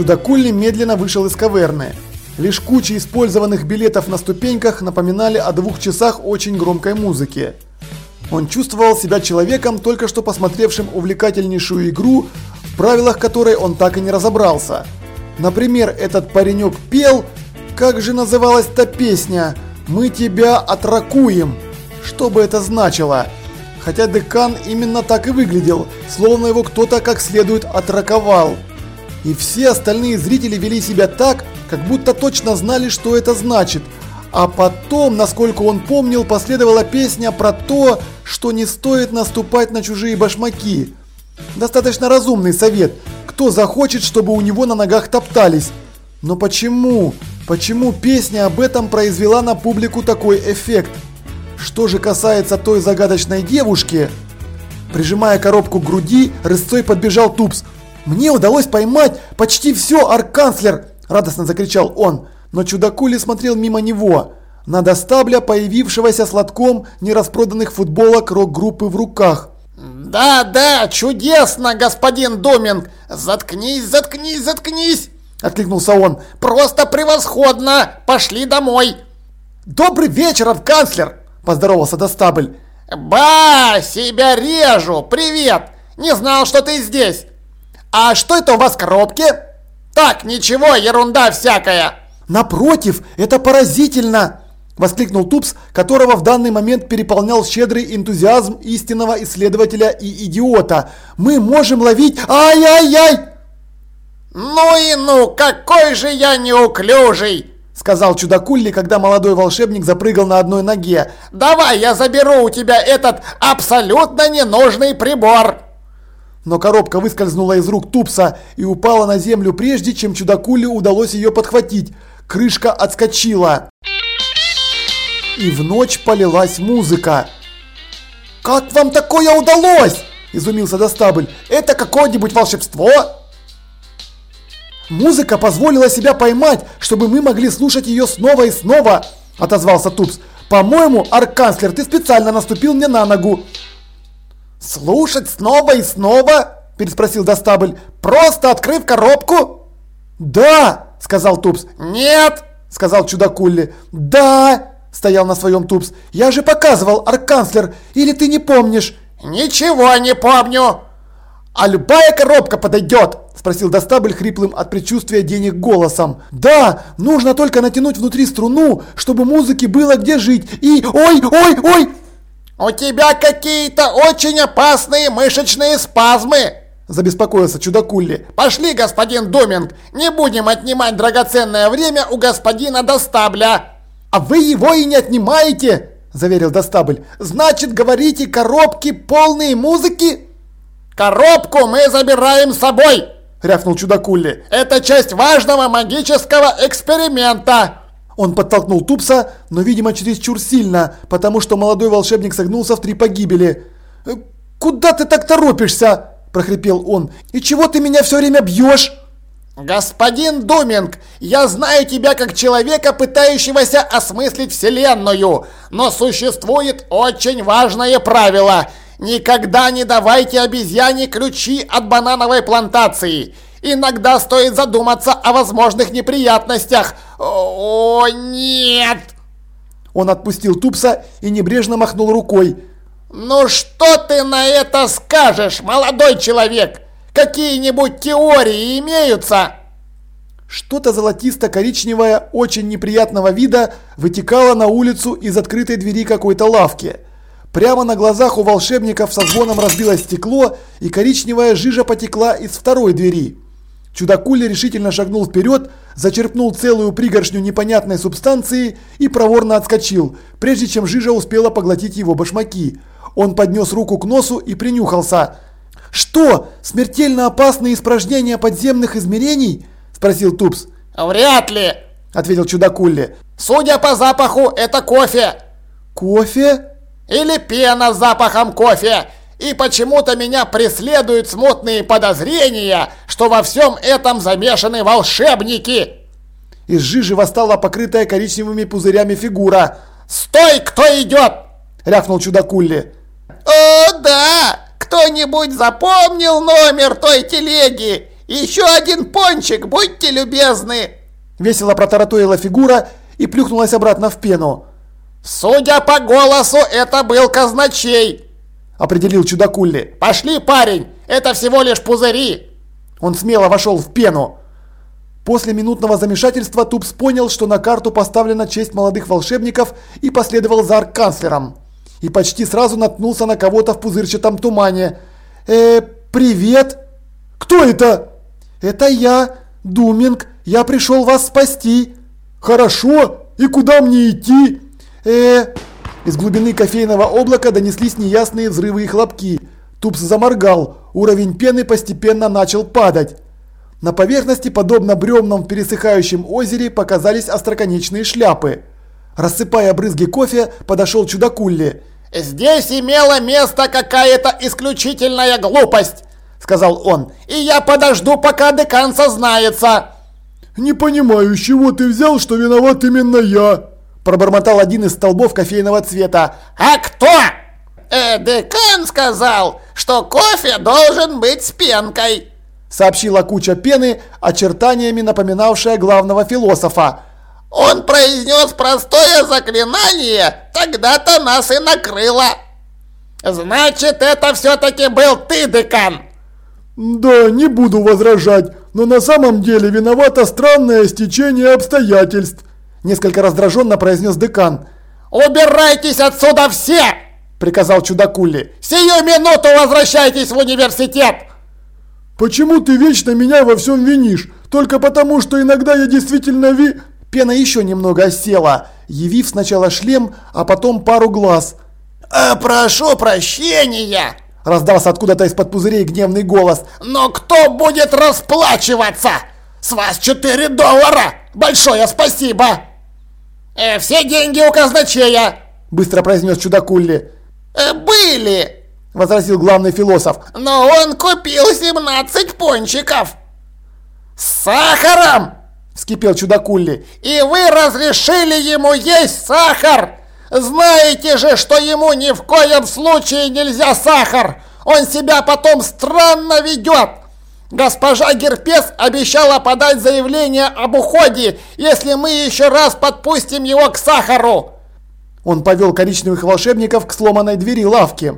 Чудакульни медленно вышел из каверны. Лишь куча использованных билетов на ступеньках напоминали о двух часах очень громкой музыки. Он чувствовал себя человеком, только что посмотревшим увлекательнейшую игру, в правилах которой он так и не разобрался. Например, этот паренек пел, как же называлась та песня «Мы тебя отракуем». Что бы это значило? Хотя декан именно так и выглядел, словно его кто-то как следует отраковал. И все остальные зрители вели себя так, как будто точно знали, что это значит. А потом, насколько он помнил, последовала песня про то, что не стоит наступать на чужие башмаки. Достаточно разумный совет. Кто захочет, чтобы у него на ногах топтались? Но почему? Почему песня об этом произвела на публику такой эффект? Что же касается той загадочной девушки... Прижимая коробку к груди, рысцой подбежал Тупс. «Мне удалось поймать почти все, арканцлер!» – радостно закричал он. Но чудакули смотрел мимо него. На достабля, появившегося с лотком нераспроданных футболок рок-группы в руках. «Да, да, чудесно, господин Доминг! Заткнись, заткнись, заткнись!» – откликнулся он. «Просто превосходно! Пошли домой!» «Добрый вечер, арканцлер!» – поздоровался Достабль. «Ба, себя режу! Привет! Не знал, что ты здесь! А что это у вас в коробке?» «Так, ничего, ерунда всякая!» «Напротив, это поразительно!» – воскликнул Тупс, которого в данный момент переполнял щедрый энтузиазм истинного исследователя и идиота. «Мы можем ловить... Ай-яй-яй!» «Ну и ну, какой же я неуклюжий!» – сказал чудакулли, когда молодой волшебник запрыгал на одной ноге. «Давай я заберу у тебя этот абсолютно ненужный прибор!» Но коробка выскользнула из рук Тупса и упала на землю прежде, чем чудакуле удалось ее подхватить. Крышка отскочила. И в ночь полилась музыка. «Как вам такое удалось?» – изумился Достабль. «Это какое-нибудь волшебство?» «Музыка позволила себя поймать, чтобы мы могли слушать ее снова и снова», – отозвался Тупс. «По-моему, арканцлер, ты специально наступил мне на ногу». «Слушать снова и снова?» – переспросил Достабль. «Просто открыв коробку?» «Да!» – сказал Тупс. «Нет!» – сказал Чудакулли. «Да!» – стоял на своем Тупс. «Я же показывал, арканцлер, или ты не помнишь?» «Ничего не помню!» «А любая коробка подойдет?» – спросил Достабль хриплым от предчувствия денег голосом. «Да, нужно только натянуть внутри струну, чтобы музыке было где жить, и... Ой, ой, ой!» «У тебя какие-то очень опасные мышечные спазмы!» Забеспокоился чудакулли. «Пошли, господин Доминг, не будем отнимать драгоценное время у господина Достабля!» «А вы его и не отнимаете!» Заверил Достабль. «Значит, говорите, коробки полные музыки?» «Коробку мы забираем с собой!» Рявкнул чудакулли. «Это часть важного магического эксперимента!» Он подтолкнул Тупса, но, видимо, чересчур сильно, потому что молодой волшебник согнулся в три погибели. «Э, «Куда ты так торопишься?» – прохрипел он. «И чего ты меня все время бьешь?» «Господин Думинг, я знаю тебя как человека, пытающегося осмыслить Вселенную, но существует очень важное правило. Никогда не давайте обезьяне ключи от банановой плантации. Иногда стоит задуматься о возможных неприятностях. О, нет!» Он отпустил Тупса и небрежно махнул рукой. «Ну что ты на это скажешь, молодой человек? Какие-нибудь теории имеются?» Что-то золотисто-коричневое, очень неприятного вида, вытекало на улицу из открытой двери какой-то лавки. Прямо на глазах у волшебников со звоном разбилось стекло, и коричневая жижа потекла из второй двери. Чудакули решительно шагнул вперед, зачерпнул целую пригоршню непонятной субстанции и проворно отскочил, прежде чем жижа успела поглотить его башмаки. Он поднес руку к носу и принюхался. «Что, смертельно опасные испражнения подземных измерений?» – спросил Тупс. «Вряд ли», – ответил Чудакулли. «Судя по запаху, это кофе». «Кофе?» «Или пена с запахом кофе. И почему-то меня преследуют смутные подозрения, что во всем этом замешаны волшебники!» Из жижи восстала покрытая коричневыми пузырями фигура. «Стой, кто идет!» – рявкнул чудакулли. «О, да! Кто-нибудь запомнил номер той телеги? Еще один пончик, будьте любезны!» Весело протараторила фигура и плюхнулась обратно в пену. «Судя по голосу, это был казначей!» Определил чудакулли. «Пошли, парень! Это всего лишь пузыри!» Он смело вошел в пену. После минутного замешательства Тупс понял, что на карту поставлена честь молодых волшебников и последовал за арканцлером. И почти сразу наткнулся на кого-то в пузырчатом тумане. «Э, привет! Кто это?» «Это я, Думинг. Я пришел вас спасти». «Хорошо. И куда мне идти?» «Э...» Из глубины кофейного облака донеслись неясные взрывы и хлопки. Тупс заморгал. Уровень пены постепенно начал падать. На поверхности, подобно бревнам в пересыхающем озере, показались остроконечные шляпы. Рассыпая брызги кофе, подошел чудакулли. «Здесь имела место какая-то исключительная глупость», — сказал он. «И я подожду, пока декан сознается». «Не понимаю, с чего ты взял, что виноват именно я?» Пробормотал один из столбов кофейного цвета. «А кто?» э, «Декан сказал, что кофе должен быть с пенкой», сообщила куча пены, очертаниями напоминавшая главного философа. «Он произнес простое заклинание, тогда-то нас и накрыло». «Значит, это все-таки был ты, декан!» «Да, не буду возражать, но на самом деле виновато странное стечение обстоятельств», несколько раздраженно произнес декан. «Убирайтесь отсюда все!» – приказал чудакули. «Сию минуту возвращайтесь в университет!» «Почему ты вечно меня во всем винишь? Только потому, что иногда я действительно ви...» Пена еще немного осела, явив сначала шлем, а потом пару глаз. «Э, «Прошу прощения!» Раздался откуда-то из-под пузырей гневный голос. «Но кто будет расплачиваться? С вас 4 доллара! Большое спасибо!» Э, «Все деньги у казначея!» Быстро произнес чудакулли. Э, «Были!» Возразил главный философ. «Но он купил 17 пончиков!» «С сахаром!» Вскипел чудакулли. «И вы разрешили ему есть сахар!» Знаете же, что ему ни в коем случае нельзя сахар. Он себя потом странно ведет. Госпожа Герпес обещала подать заявление об уходе, если мы еще раз подпустим его к сахару. Он повел коричневых волшебников к сломанной двери лавки.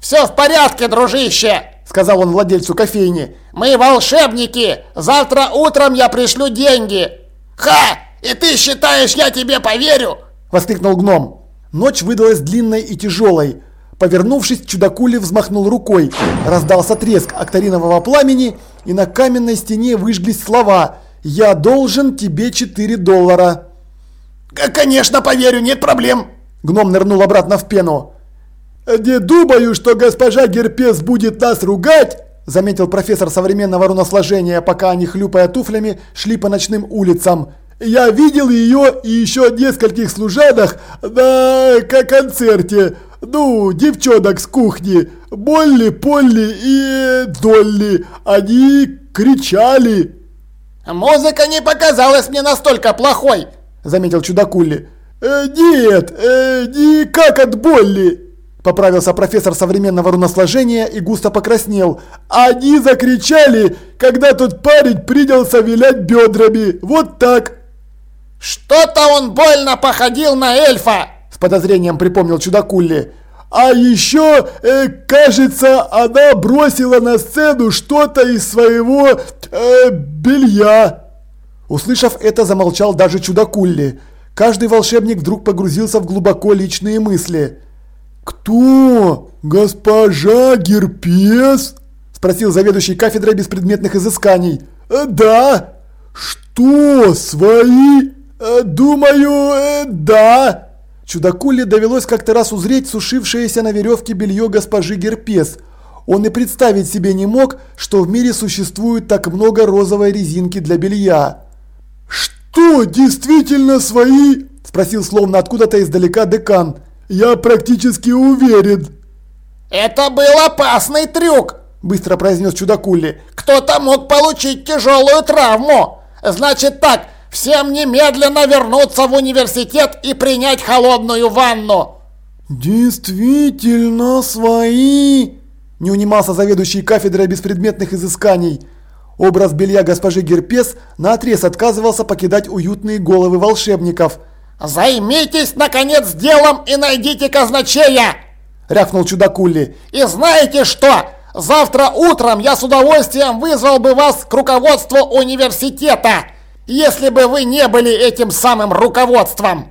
«Все в порядке, дружище!» – сказал он владельцу кофейни. «Мы волшебники! Завтра утром я пришлю деньги!» «Ха! И ты считаешь, я тебе поверю?» – воскликнул гном. Ночь выдалась длинной и тяжелой. Повернувшись, чудакули взмахнул рукой. Раздался треск акторинового пламени, и на каменной стене выжглись слова «Я должен тебе 4 доллара». «Конечно, поверю, нет проблем!» Гном нырнул обратно в пену. «Не думаю, что госпожа Герпес будет нас ругать!» Заметил профессор современного руносложения, пока они, хлюпая туфлями, шли по ночным улицам. Я видел ее и еще нескольких служанок на концерте. Ну, девчонок с кухни. Молли, Полли и Долли. Они кричали. Музыка не показалась мне настолько плохой, заметил чудакули. Э, нет, э, не как от Болли. Поправился профессор современного руносложения и густо покраснел. Они закричали, когда тот парень принялся вилять бедрами. Вот так. «Что-то он больно походил на эльфа!» С подозрением припомнил чудакулли. А еще, э, кажется, она бросила на сцену что-то из своего э, белья. Услышав это, замолчал даже чудакулли. Каждый волшебник вдруг погрузился в глубоко личные мысли. «Кто? Госпожа Герпес?» – спросил заведующий кафедрой беспредметных изысканий. «Э, «Да». «Что? Свои?» Э, «Думаю, э, да». Чудакуле довелось как-то раз узреть сушившееся на веревке белье госпожи Герпес. Он и представить себе не мог, что в мире существует так много розовой резинки для белья. «Что, действительно свои?» – спросил словно откуда-то издалека декан. «Я практически уверен». «Это был опасный трюк», – быстро произнес Чудакули. «Кто-то мог получить тяжелую травму. Значит так, Всем немедленно вернуться в университет и принять холодную ванну!» «Действительно свои!» – не унимался заведующий кафедрой беспредметных изысканий. Образ белья госпожи Герпес наотрез отказывался покидать уютные головы волшебников. «Займитесь, наконец, делом и найдите казначея!» – рявкнул чудакулли. «И знаете что? Завтра утром я с удовольствием вызвал бы вас к руководству университета, если бы вы не были этим самым руководством!»